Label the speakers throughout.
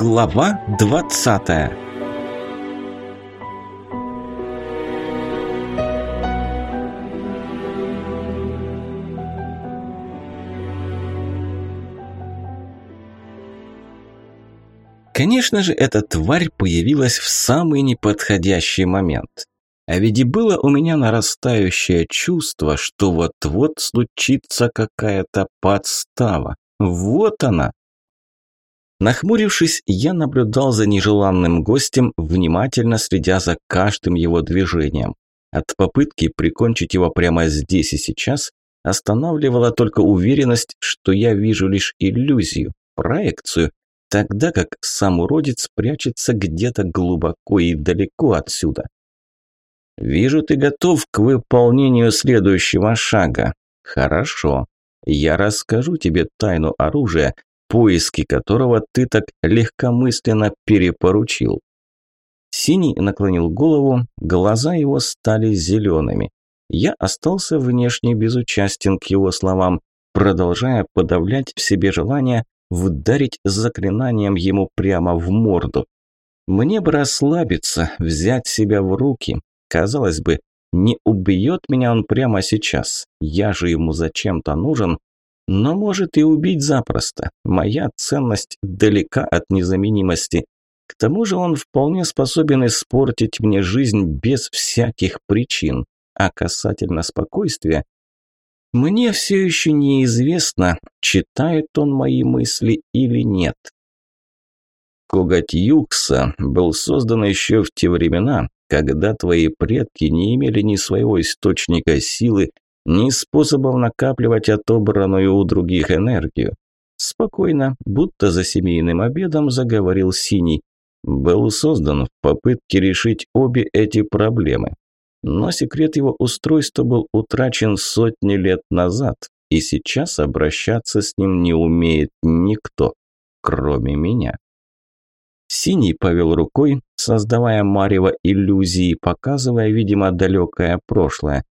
Speaker 1: Глава двадцатая Конечно же, эта тварь появилась в самый неподходящий момент. А ведь и было у меня нарастающее чувство, что вот-вот случится какая-то подстава. Вот она. Нахмурившись, я наблюдал за нежеланным гостем, внимательно следя за каждым его движением. От попытки прикончить его прямо здесь и сейчас останавливала только уверенность, что я вижу лишь иллюзию, проекцию, тогда как сам уродец прячется где-то глубоко и далеко отсюда. «Вижу, ты готов к выполнению следующего шага. Хорошо. Я расскажу тебе тайну оружия, поиски которого ты так легкомысленно перепоручил». Синий наклонил голову, глаза его стали зелеными. Я остался внешне безучастен к его словам, продолжая подавлять в себе желание вдарить заклинанием ему прямо в морду. Мне бы расслабиться, взять себя в руки. Казалось бы, не убьет меня он прямо сейчас. Я же ему зачем-то нужен. Но может и убить запросто. Моя ценность далека от незаменимости. К тому же он вполне способен испортить мне жизнь без всяких причин. А касательно спокойствия, мне все еще неизвестно, читает он мои мысли или нет. Коготь Юкса был создан еще в те времена, когда твои предки не имели ни своего источника силы, ни способов накапливать отобранную у других энергию. Спокойно, будто за семейным обедом заговорил Синий. Был создан в попытке решить обе эти проблемы. Но секрет его устройства был утрачен сотни лет назад, и сейчас обращаться с ним не умеет никто, кроме меня. Синий повел рукой, создавая марево иллюзии, показывая, видимо, далекое прошлое.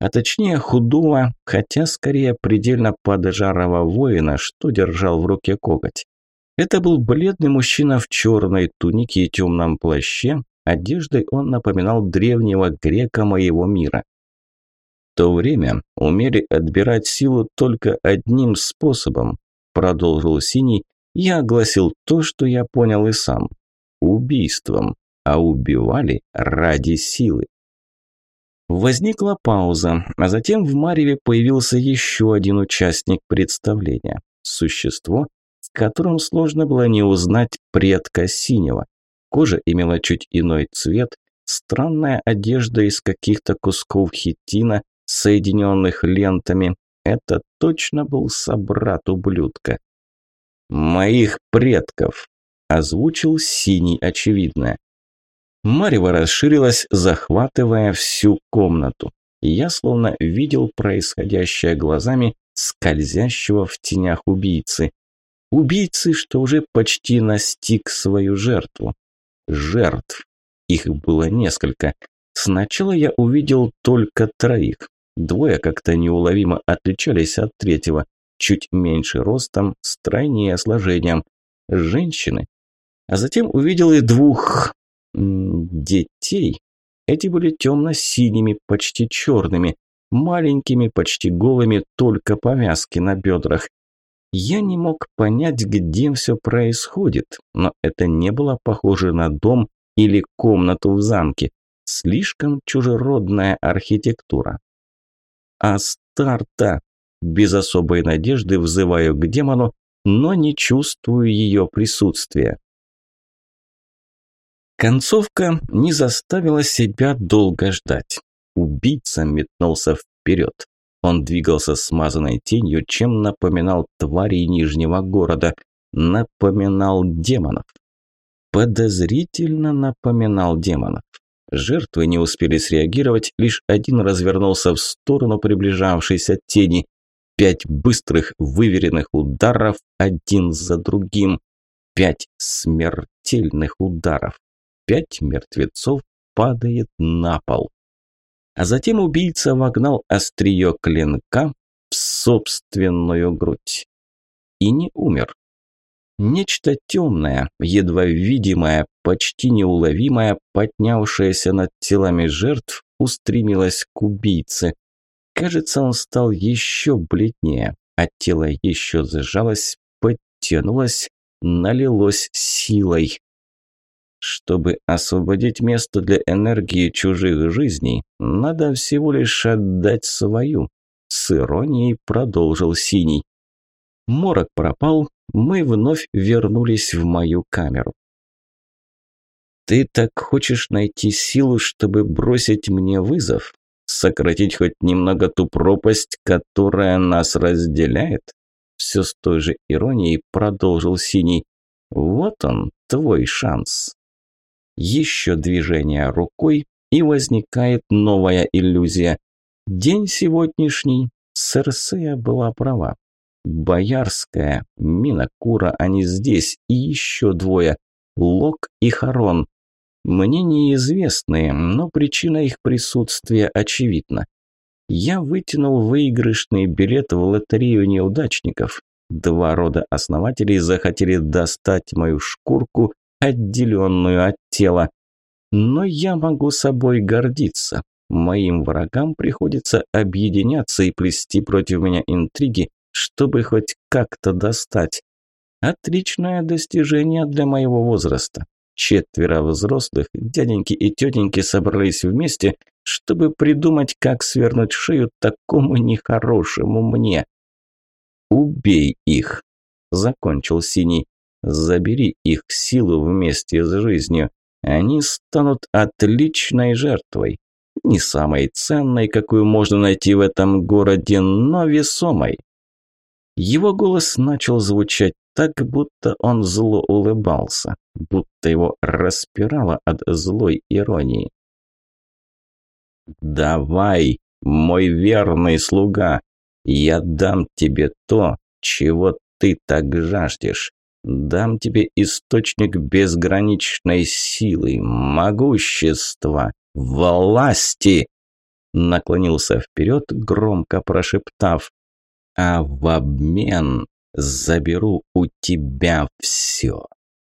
Speaker 1: А точнее худого, хотя скорее предельно поджарого воина, что держал в руке коготь. Это был бледный мужчина в черной тунике и темном плаще, Одеждой он напоминал древнего грека моего мира. В то время умели отбирать силу только одним способом, продолжил Синий, я огласил то, что я понял и сам. Убийством, а убивали ради силы. Возникла пауза, а затем в Мареве появился еще один участник представления. Существо, в котором сложно было не узнать предка Синего. Кожа имела чуть иной цвет, странная одежда из каких-то кусков хитина, соединенных лентами. Это точно был собрат ублюдка. «Моих предков», – озвучил синий очевидное. Марево расширилась, захватывая всю комнату. Я словно видел происходящее глазами скользящего в тенях убийцы. Убийцы, что уже почти настиг свою жертву жертв. Их было несколько. Сначала я увидел только троих. Двое как-то неуловимо отличались от третьего, чуть меньше ростом, стройнее сложением. Женщины. А затем увидел и двух детей. Эти были темно-синими, почти черными, маленькими, почти голыми, только повязки на бедрах. Я не мог понять, где все происходит, но это не было похоже на дом или комнату в замке. Слишком чужеродная архитектура. Астарта! Без особой надежды взываю к демону, но не чувствую ее присутствия. Концовка не заставила себя долго ждать. Убийца метнулся вперед. Он двигался смазанной тенью, чем напоминал твари Нижнего города, напоминал демонов. Подозрительно напоминал демонов. Жертвы не успели среагировать, лишь один развернулся в сторону приближавшейся тени. Пять быстрых, выверенных ударов один за другим. Пять смертельных ударов. Пять мертвецов падает на пол а затем убийца вогнал острие клинка в собственную грудь. И не умер. Нечто темное, едва видимое, почти неуловимое, поднявшееся над телами жертв, устремилось к убийце. Кажется, он стал еще бледнее, а тело еще сжалось, подтянулось, налилось силой. Чтобы освободить место для энергии чужих жизней, надо всего лишь отдать свою. С иронией продолжил Синий. Морок пропал, мы вновь вернулись в мою камеру. «Ты так хочешь найти силу, чтобы бросить мне вызов? Сократить хоть немного ту пропасть, которая нас разделяет?» Все с той же иронией продолжил Синий. «Вот он, твой шанс». Еще движение рукой, и возникает новая иллюзия. День сегодняшний, Серсея была права. Боярская, Минакура, они здесь, и еще двое, Лок и Харон. Мне неизвестные, но причина их присутствия очевидна. Я вытянул выигрышный билет в лотерею неудачников. Два рода основателей захотели достать мою шкурку, отделенную от тела. Но я могу собой гордиться. Моим врагам приходится объединяться и плести против меня интриги, чтобы хоть как-то достать. Отличное достижение для моего возраста. Четверо взрослых, дяденьки и тетеньки собрались вместе, чтобы придумать, как свернуть шею такому нехорошему мне. «Убей их!» – закончил Синий. «Забери их силу вместе с жизнью. Они станут отличной жертвой. Не самой ценной, какую можно найти в этом городе, но весомой. Его голос начал звучать так, будто он зло улыбался, будто его распирало от злой иронии. «Давай, мой верный слуга, я дам тебе то, чего ты так жаждешь. Дам тебе источник безграничной силы, могущества, власти!» Наклонился вперед, громко прошептав а в обмен заберу у тебя все.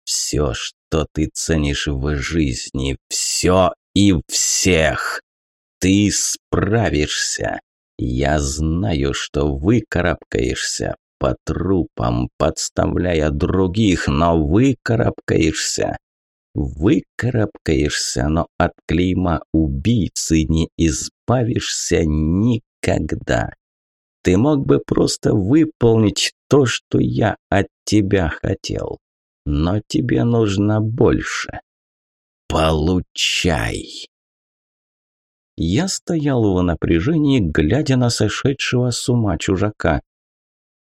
Speaker 1: Все, что ты ценишь в жизни, все и всех. Ты справишься. Я знаю, что выкарабкаешься по трупам, подставляя других, но выкарабкаешься. Выкарабкаешься, но от клейма убийцы не избавишься никогда. Ты мог бы просто выполнить то, что я от тебя хотел. Но тебе нужно больше. Получай. Я стоял в напряжении, глядя на сошедшего с ума чужака.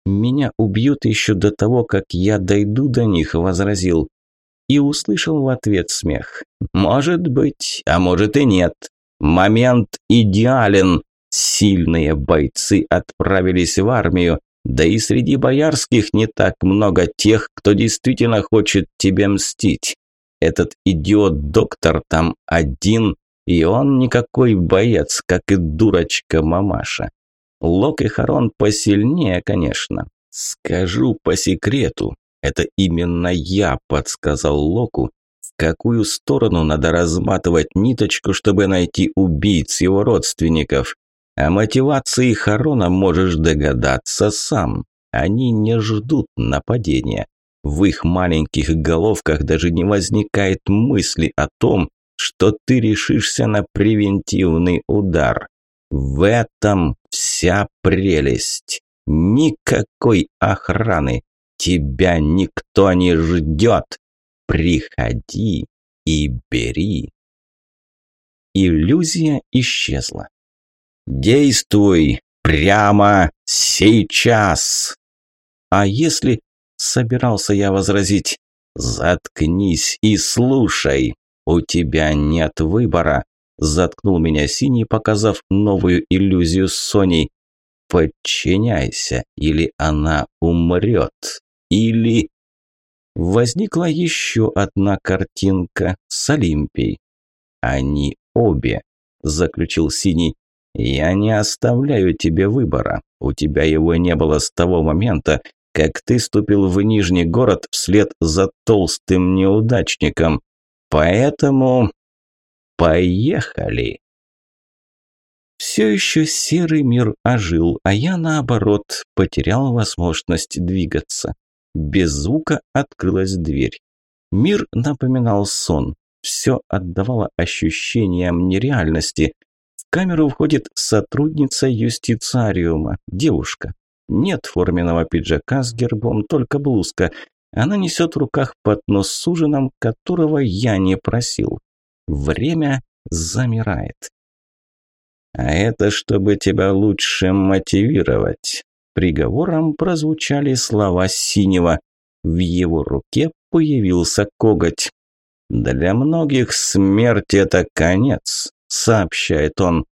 Speaker 1: «Меня убьют еще до того, как я дойду до них», – возразил. И услышал в ответ смех. «Может быть, а может и нет. Момент идеален. Сильные бойцы отправились в армию, да и среди боярских не так много тех, кто действительно хочет тебе мстить. Этот идиот-доктор там один, и он никакой боец, как и дурочка-мамаша. Лок и Харон посильнее, конечно. Скажу по секрету, это именно я подсказал Локу, в какую сторону надо разматывать ниточку, чтобы найти убийц его родственников. О мотивации Харона можешь догадаться сам. Они не ждут нападения. В их маленьких головках даже не возникает мысли о том, что ты решишься на превентивный удар. В этом вся прелесть. Никакой охраны. Тебя никто не ждет. Приходи и бери. Иллюзия исчезла. Действуй прямо сейчас. А если, собирался я возразить, заткнись и слушай. У тебя нет выбора. Заткнул меня синий, показав новую иллюзию с Соней. Подчиняйся, или она умрет. Или... Возникла еще одна картинка с Олимпией. Они обе, заключил синий. «Я не оставляю тебе выбора. У тебя его не было с того момента, как ты ступил в Нижний город вслед за толстым неудачником. Поэтому поехали. Все еще серый мир ожил, а я, наоборот, потерял возможность двигаться. Без звука открылась дверь. Мир напоминал сон. Все отдавало ощущениям нереальности. В камеру входит сотрудница юстициариума, девушка. Нет форменного пиджака с гербом, только блузка. Она несет в руках поднос с ужином, которого я не просил. Время замирает. А это чтобы тебя лучше мотивировать. Приговором прозвучали слова Синего. В его руке появился коготь. «Для многих смерть – это конец», – сообщает он.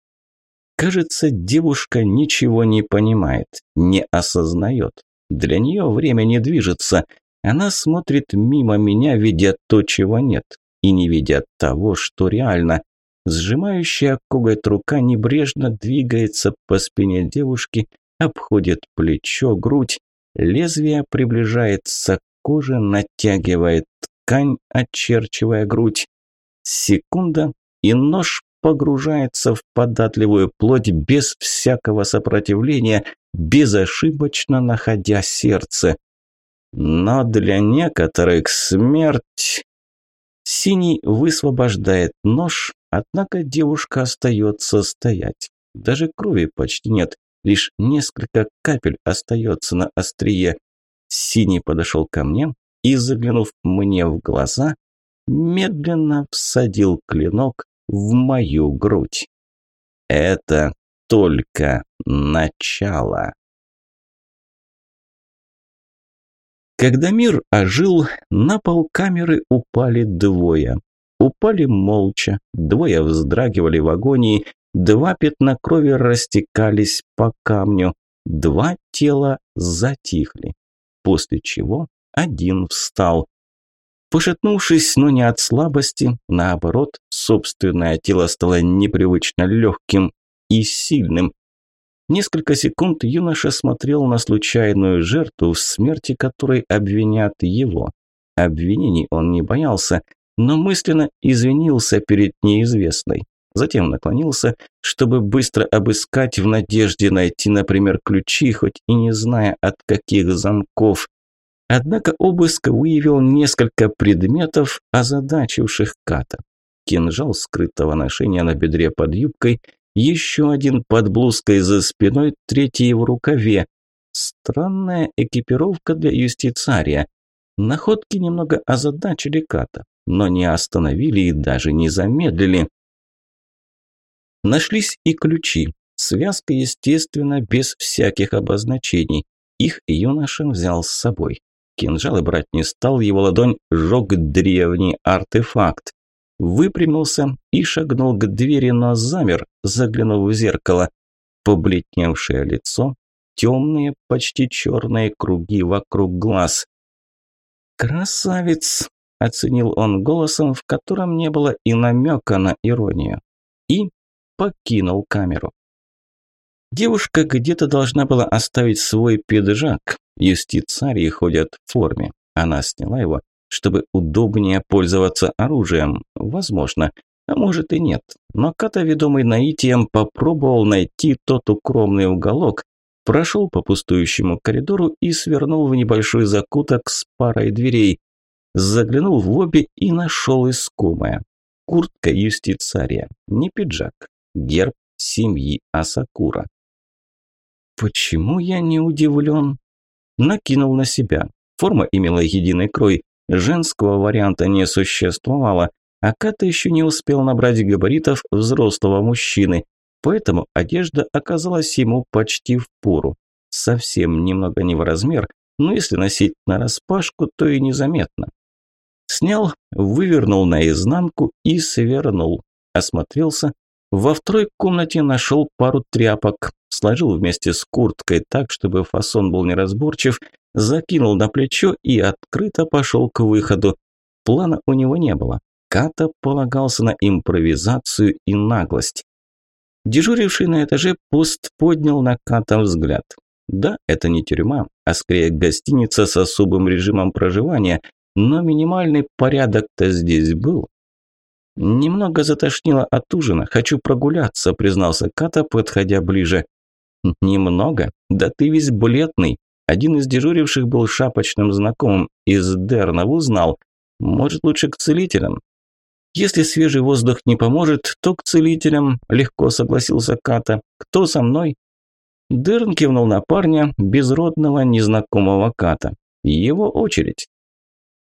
Speaker 1: Кажется, девушка ничего не понимает, не осознает. Для нее время не движется. Она смотрит мимо меня, видя то, чего нет, и не видя того, что реально. Сжимающая коготь рука небрежно двигается по спине девушки, обходит плечо, грудь. Лезвие приближается к коже, натягивает ткань, очерчивая грудь. Секунда, и нож погружается в податливую плоть без всякого сопротивления, безошибочно находя сердце. Но для некоторых смерть... Синий высвобождает нож, однако девушка остается стоять. Даже крови почти нет, лишь несколько капель остается на острие. Синий подошел ко мне и, заглянув мне в глаза, медленно всадил клинок в мою грудь. Это только начало. Когда мир ожил, на пол камеры упали двое. Упали молча, двое вздрагивали в агонии, два пятна крови растекались по камню, два тела затихли. После чего один встал. Пошатнувшись, но не от слабости, наоборот, собственное тело стало непривычно легким и сильным. Несколько секунд юноша смотрел на случайную жертву, в смерти которой обвинят его. Обвинений он не боялся, но мысленно извинился перед неизвестной. Затем наклонился, чтобы быстро обыскать в надежде найти, например, ключи, хоть и не зная от каких замков. Однако обыск выявил несколько предметов, озадачивших Ката. Кинжал скрытого ношения на бедре под юбкой, еще один под блузкой за спиной, третий в рукаве. Странная экипировка для юстицария. Находки немного озадачили Ката, но не остановили и даже не замедлили. Нашлись и ключи. Связка, естественно, без всяких обозначений. Их юноша взял с собой. Кинжал и брать не стал, его ладонь жег древний артефакт. Выпрямился и шагнул к двери, но замер, заглянув в зеркало. Побледневшее лицо, темные, почти черные круги вокруг глаз. «Красавец!» – оценил он голосом, в котором не было и намека на иронию. И покинул камеру. Девушка где-то должна была оставить свой пиджак. Юстицарии ходят в форме. Она сняла его, чтобы удобнее пользоваться оружием. Возможно, а может и нет. Но Ката, ведомый наитием, попробовал найти тот укромный уголок, прошел по пустующему коридору и свернул в небольшой закуток с парой дверей. Заглянул в обе и нашел искомое. Куртка юстицария, не пиджак, герб семьи Асакура. Почему я не удивлен? Накинул на себя. Форма имела единый крой. Женского варианта не существовало, а Ката еще не успел набрать габаритов взрослого мужчины, поэтому одежда оказалась ему почти в пору. Совсем немного не в размер, но если носить на распашку, то и незаметно. Снял, вывернул наизнанку и свернул. Осмотрелся, во второй комнате нашел пару тряпок, сложил вместе с курткой так, чтобы фасон был неразборчив, закинул на плечо и открыто пошел к выходу. Плана у него не было. Ката полагался на импровизацию и наглость. Дежуривший на этаже пост поднял на Ката взгляд. Да, это не тюрьма, а скорее гостиница с особым режимом проживания, но минимальный порядок-то здесь был. Немного затошнило от ужина, хочу прогуляться, признался Ката, подходя ближе. Немного? Да ты весь бледный. Один из дежуривших был шапочным знакомым из Дерна, узнал. Может, лучше к целителям? Если свежий воздух не поможет, то к целителям, легко согласился Ката. Кто со мной? Дерн кивнул на парня, безродного незнакомого Ката. Его очередь.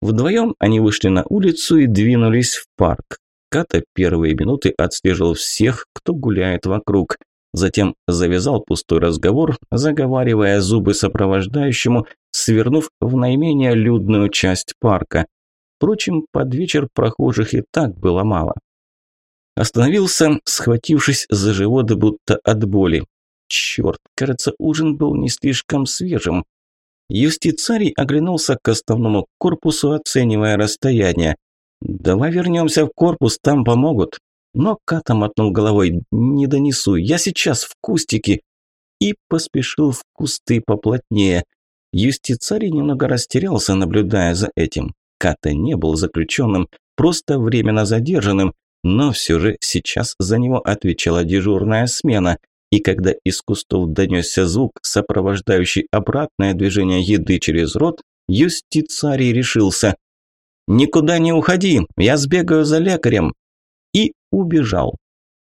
Speaker 1: Вдвоем они вышли на улицу и двинулись в парк. Ката первые минуты отслеживал всех, кто гуляет вокруг. Затем завязал пустой разговор, заговаривая зубы сопровождающему, свернув в наименее людную часть парка. Впрочем, под вечер прохожих и так было мало. Остановился, схватившись за живот, будто от боли. Черт, кажется, ужин был не слишком свежим. Юстицарий оглянулся к основному корпусу, оценивая расстояние. «Давай вернемся в корпус, там помогут». Но Ката мотнул головой. «Не донесу, я сейчас в кустике». И поспешил в кусты поплотнее. Юстицарий немного растерялся, наблюдая за этим. Ката не был заключенным, просто временно задержанным, но все же сейчас за него отвечала дежурная смена. И когда из кустов донесся звук, сопровождающий обратное движение еды через рот, юстицарий решился. «Никуда не уходи, я сбегаю за лекарем!» Убежал.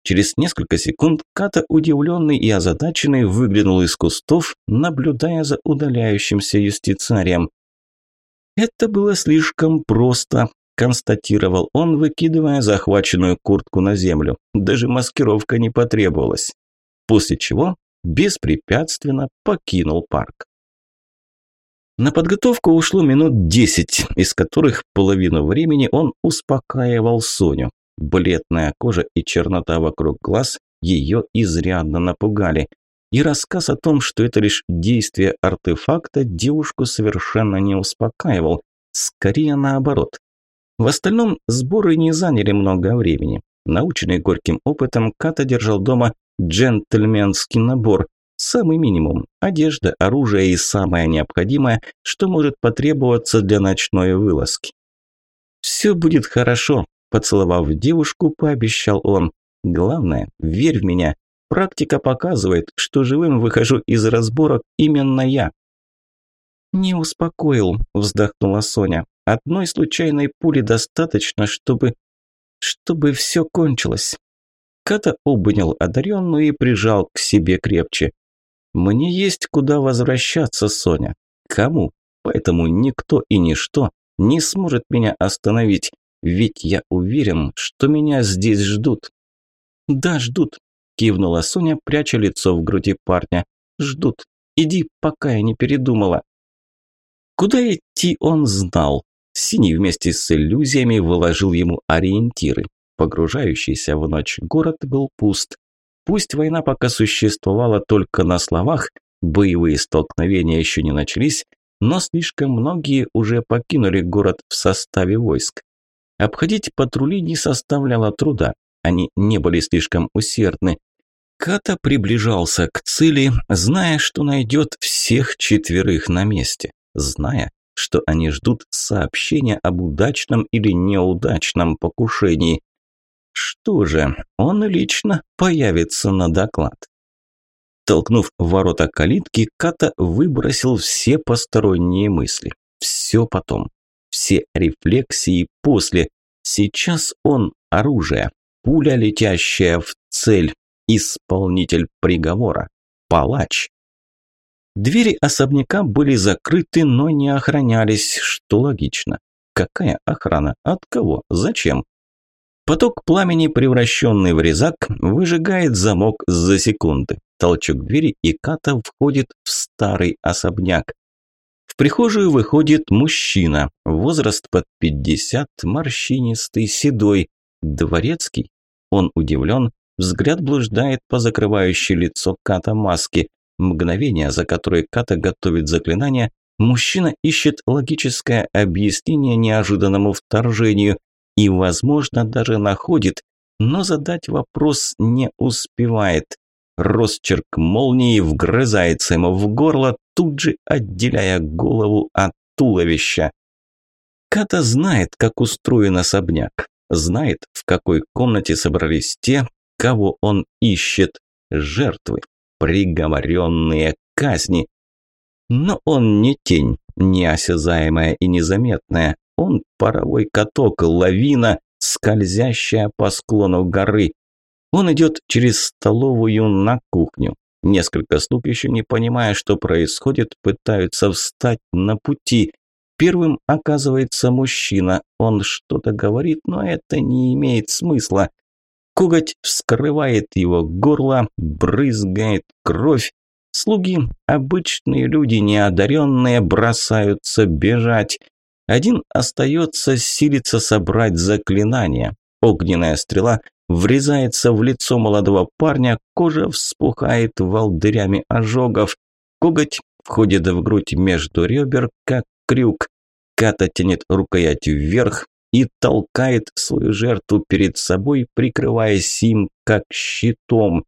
Speaker 1: Через несколько секунд Ката, удивленный и озадаченный, выглянул из кустов, наблюдая за удаляющимся юстицарием. «Это было слишком просто», – констатировал он, выкидывая захваченную куртку на землю. Даже маскировка не потребовалась. После чего беспрепятственно покинул парк. На подготовку ушло минут десять, из которых половину времени он успокаивал Соню. Бледная кожа и чернота вокруг глаз ее изрядно напугали и рассказ о том, что это лишь действие артефакта, девушку совершенно не успокаивал, скорее наоборот. В остальном сборы не заняли много времени. Наученный горьким опытом, Ката держал дома джентльменский набор, самый минимум – одежда, оружие и самое необходимое, что может потребоваться для ночной вылазки. «Все будет хорошо», – поцеловав девушку, пообещал он. «Главное, верь в меня, Практика показывает, что живым выхожу из разборок именно я. «Не успокоил», – вздохнула Соня. «Одной случайной пули достаточно, чтобы... чтобы все кончилось». Ката обнял одаренную и прижал к себе крепче. «Мне есть куда возвращаться, Соня. Кому? Поэтому никто и ничто не сможет меня остановить, ведь я уверен, что меня здесь ждут». «Да, ждут. Кивнула Соня, пряча лицо в груди парня. «Ждут. Иди, пока я не передумала». Куда идти он знал. Синий вместе с иллюзиями выложил ему ориентиры. Погружающийся в ночь город был пуст. Пусть война пока существовала только на словах, боевые столкновения еще не начались, но слишком многие уже покинули город в составе войск. Обходить патрули не составляло труда, они не были слишком усердны. Ката приближался к цели, зная, что найдет всех четверых на месте, зная, что они ждут сообщения об удачном или неудачном покушении. Что же, он лично появится на доклад. Толкнув ворота калитки, Ката выбросил все посторонние мысли. Все потом. Все рефлексии после. Сейчас он оружие. Пуля, летящая в цель. Исполнитель приговора. Палач. Двери особняка были закрыты, но не охранялись, что логично. Какая охрана? От кого? Зачем? Поток пламени, превращенный в резак, выжигает замок за секунды. Толчок двери, и Ката входит в старый особняк. В прихожую выходит мужчина, возраст под пятьдесят, морщинистый, седой, дворецкий. Он удивлен, Взгляд блуждает по закрывающей лицо Ката маске. Мгновение, за которое Ката готовит заклинание, мужчина ищет логическое объяснение неожиданному вторжению и, возможно, даже находит, но задать вопрос не успевает. Росчерк молнии вгрызается ему в горло, тут же отделяя голову от туловища. Ката знает, как устроен особняк, знает, в какой комнате собрались те, кого он ищет, жертвы, приговоренные казни. Но он не тень, неосязаемая и незаметная, он паровой каток, лавина, скользящая по склону горы. Он идет через столовую на кухню. Несколько слуг, еще не понимая, что происходит, пытаются встать на пути. Первым оказывается мужчина. Он что-то говорит, но это не имеет смысла. Коготь вскрывает его горло, брызгает кровь. Слуги, обычные люди, неодаренные, бросаются бежать. Один остается силиться собрать заклинание. Огненная стрела врезается в лицо молодого парня, кожа вспухает волдырями ожогов. Коготь входит в грудь между ребер, как крюк. Ката тянет рукоять вверх и толкает свою жертву перед собой, прикрываясь им как щитом.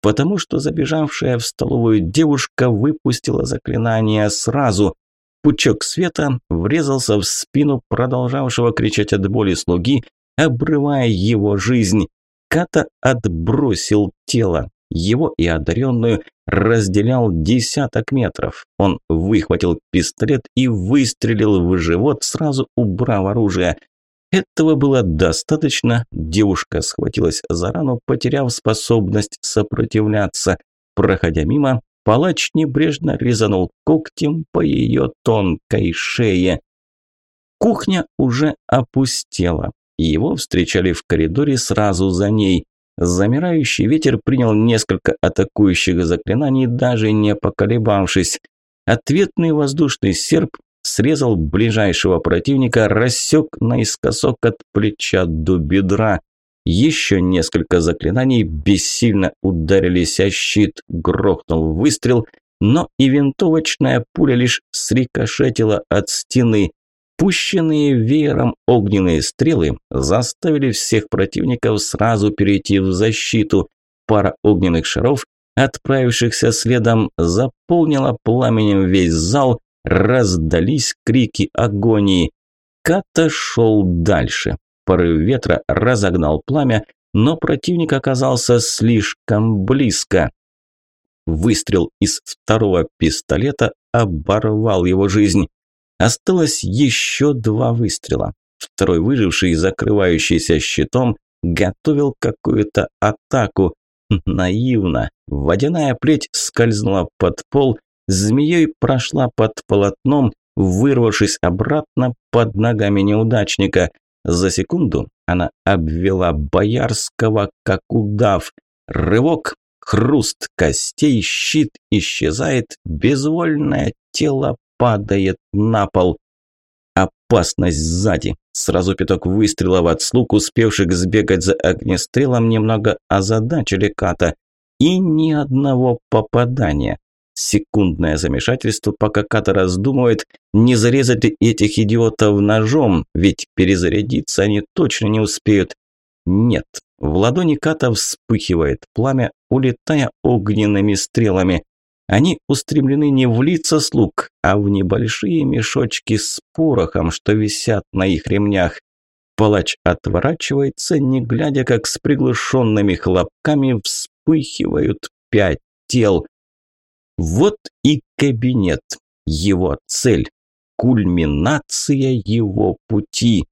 Speaker 1: Потому что забежавшая в столовую девушка выпустила заклинание сразу. Пучок света врезался в спину продолжавшего кричать от боли слуги, обрывая его жизнь. Ката отбросил тело. Его и одаренную разделял десяток метров. Он выхватил пистолет и выстрелил в живот, сразу убрав оружие. Этого было достаточно. Девушка схватилась за рану, потеряв способность сопротивляться. Проходя мимо, палач небрежно резанул когтем по ее тонкой шее. Кухня уже опустела его встречали в коридоре сразу за ней. Замирающий ветер принял несколько атакующих заклинаний, даже не поколебавшись. Ответный воздушный серп срезал ближайшего противника, рассек наискосок от плеча до бедра. Еще несколько заклинаний бессильно ударились о щит, грохнул выстрел, но и винтовочная пуля лишь срикошетила от стены. Пущенные веером огненные стрелы заставили всех противников сразу перейти в защиту. Пара огненных шаров, отправившихся следом, заполнила пламенем весь зал, раздались крики агонии. Ката шел дальше. Порыв ветра разогнал пламя, но противник оказался слишком близко. Выстрел из второго пистолета оборвал его жизнь. Осталось еще два выстрела. Второй выживший, закрывающийся щитом, готовил какую-то атаку. Наивно. Водяная плеть скользнула под пол, змеей прошла под полотном, вырвавшись обратно под ногами неудачника. За секунду она обвела Боярского, как удав. Рывок, хруст костей, щит исчезает, безвольное тело падает на пол. Опасность сзади. Сразу пяток выстрелов от слуг, успевших сбегать за огнестрелом, немного озадачили Ката. И ни одного попадания. Секундное замешательство, пока Ката раздумывает, не зарезать ли этих идиотов ножом, ведь перезарядиться они точно не успеют. Нет, в ладони Ката вспыхивает пламя, улетая огненными стрелами. Они устремлены не в лица слуг, а в небольшие мешочки с порохом, что висят на их ремнях. Палач отворачивается, не глядя, как с приглушенными хлопками вспыхивают пять тел. Вот и кабинет, его цель, кульминация его пути.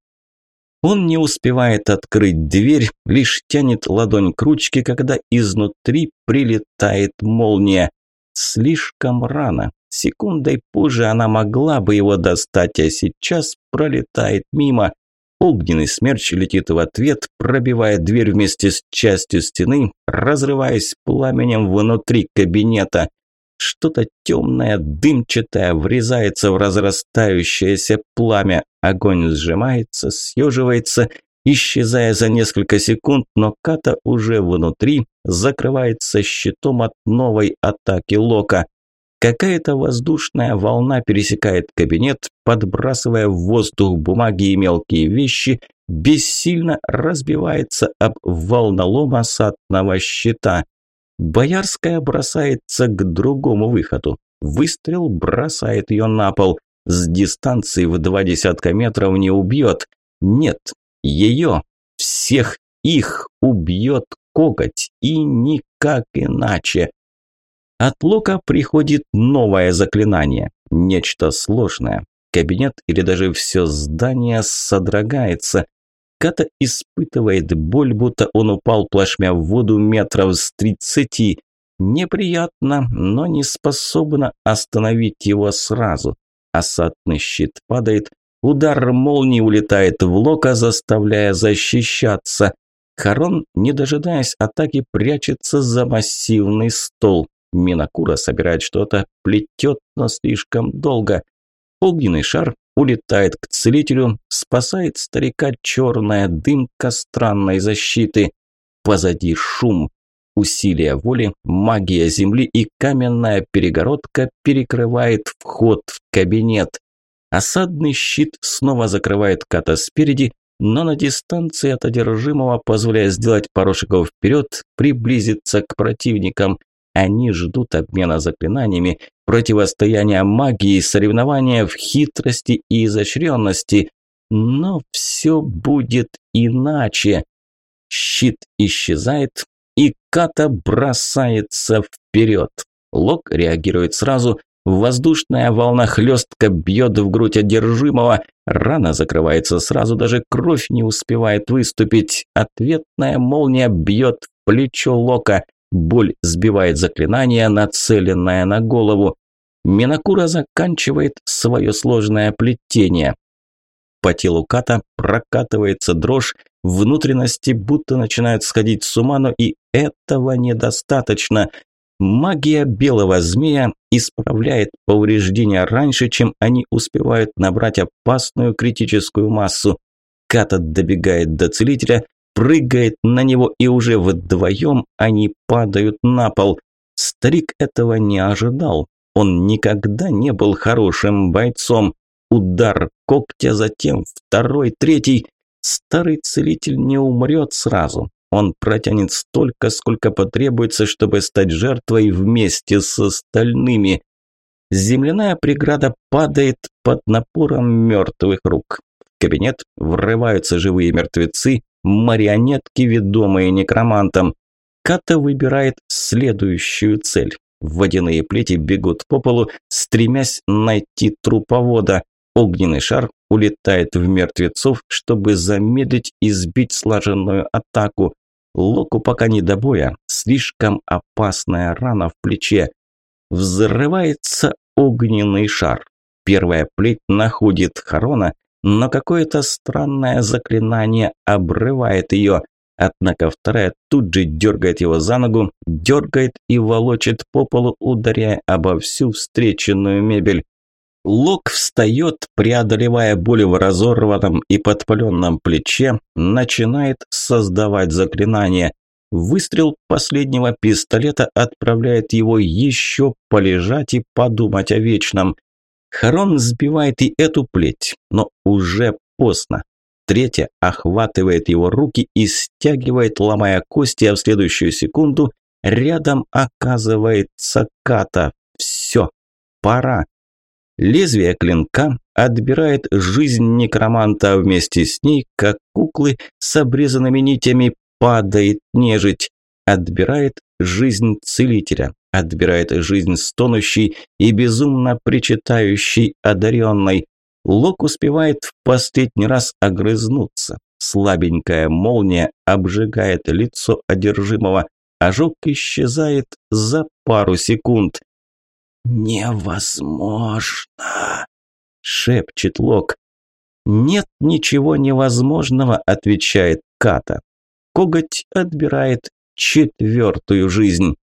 Speaker 1: Он не успевает открыть дверь, лишь тянет ладонь к ручке, когда изнутри прилетает молния. Слишком рано. Секундой позже она могла бы его достать, а сейчас пролетает мимо. Огненный смерч летит в ответ, пробивая дверь вместе с частью стены, разрываясь пламенем внутри кабинета. Что-то темное, дымчатое врезается в разрастающееся пламя. Огонь сжимается, съеживается исчезая за несколько секунд, но Ката уже внутри закрывается щитом от новой атаки Лока. Какая-то воздушная волна пересекает кабинет, подбрасывая в воздух бумаги и мелкие вещи, бессильно разбивается об волнолом осадного щита. Боярская бросается к другому выходу. Выстрел бросает ее на пол. С дистанции в два десятка метров не убьет. Нет, ее, всех их убьет коготь. И никак иначе. От Лука приходит новое заклинание. Нечто сложное. Кабинет или даже все здание содрогается. Ката испытывает боль, будто он упал плашмя в воду метров с тридцати. Неприятно, но не способна остановить его сразу. Осадный щит падает, удар молнии улетает в лока, заставляя защищаться. Харон, не дожидаясь атаки, прячется за массивный стол. Минакура собирает что-то, плетет, но слишком долго. Огненный шар улетает к целителю, спасает старика черная дымка странной защиты. Позади шум, усилие воли, магия земли и каменная перегородка перекрывает вход в кабинет. Осадный щит снова закрывает Ката спереди, но на дистанции от одержимого, позволяя сделать пару шагов вперед, приблизиться к противникам. Они ждут обмена заклинаниями, противостояния магии, соревнования в хитрости и изощренности. Но все будет иначе. Щит исчезает, и Ката бросается вперед. Лок реагирует сразу. Воздушная волна хлестка бьет в грудь одержимого. Рана закрывается сразу, даже кровь не успевает выступить. Ответная молния бьет в плечо Лока. Боль сбивает заклинание, нацеленное на голову. Минакура заканчивает свое сложное плетение. По телу Ката прокатывается дрожь, внутренности будто начинают сходить с ума, но и этого недостаточно. Магия белого змея исправляет повреждения раньше, чем они успевают набрать опасную критическую массу. Ката добегает до целителя, прыгает на него, и уже вдвоем они падают на пол. Старик этого не ожидал. Он никогда не был хорошим бойцом. Удар когтя, затем второй, третий. Старый целитель не умрет сразу. Он протянет столько, сколько потребуется, чтобы стать жертвой вместе с остальными. Земляная преграда падает под напором мертвых рук. В кабинет врываются живые мертвецы, марионетки, ведомые некромантом. Ката выбирает следующую цель. Водяные плети бегут по полу, стремясь найти труповода. Огненный шар улетает в мертвецов, чтобы замедлить и сбить слаженную атаку. Локу пока не до боя, слишком опасная рана в плече. Взрывается огненный шар. Первая плеть находит Харона, но какое-то странное заклинание обрывает ее. Однако вторая тут же дергает его за ногу, дергает и волочит по полу, ударяя обо всю встреченную мебель. Лок встает, преодолевая боль в разорванном и подпаленном плече, начинает создавать заклинание. Выстрел последнего пистолета отправляет его еще полежать и подумать о вечном. Харон сбивает и эту плеть, но уже поздно. Третья охватывает его руки и стягивает, ломая кости, а в следующую секунду рядом оказывается Ката. Все, пора. Лезвие клинка отбирает жизнь некроманта, а вместе с ней, как куклы с обрезанными нитями, падает нежить. Отбирает жизнь целителя, отбирает жизнь стонущей и безумно причитающей одаренной. Лок успевает в последний раз огрызнуться. Слабенькая молния обжигает лицо одержимого. Ожог исчезает за пару секунд. «Невозможно!» – шепчет Лок. «Нет ничего невозможного», – отвечает Ката. Коготь отбирает четвертую жизнь.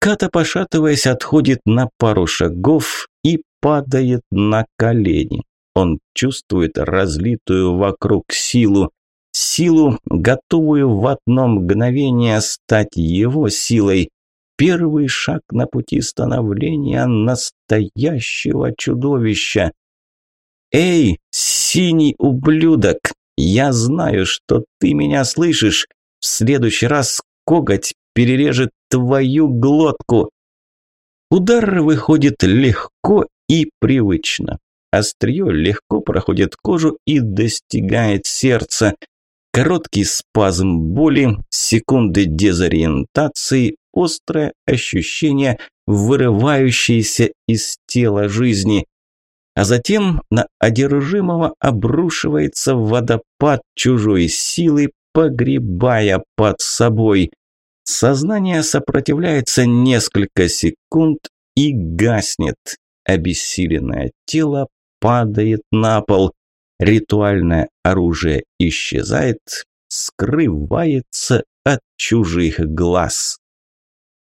Speaker 1: Ката, пошатываясь, отходит на пару шагов и падает на колени. Он чувствует разлитую вокруг силу, силу, готовую в одно мгновение стать его силой первый шаг на пути становления настоящего чудовища. «Эй, синий ублюдок, я знаю, что ты меня слышишь. В следующий раз коготь перережет твою глотку. Удар выходит легко и привычно. Острие легко проходит кожу и достигает сердца. Короткий спазм боли, секунды дезориентации, острое ощущение, вырывающееся из тела жизни. А затем на одержимого обрушивается водопад чужой силы, погребая под собой. Сознание сопротивляется несколько секунд и гаснет. Обессиленное тело падает на пол. Ритуальное оружие исчезает, скрывается от чужих глаз.